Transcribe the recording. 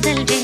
del.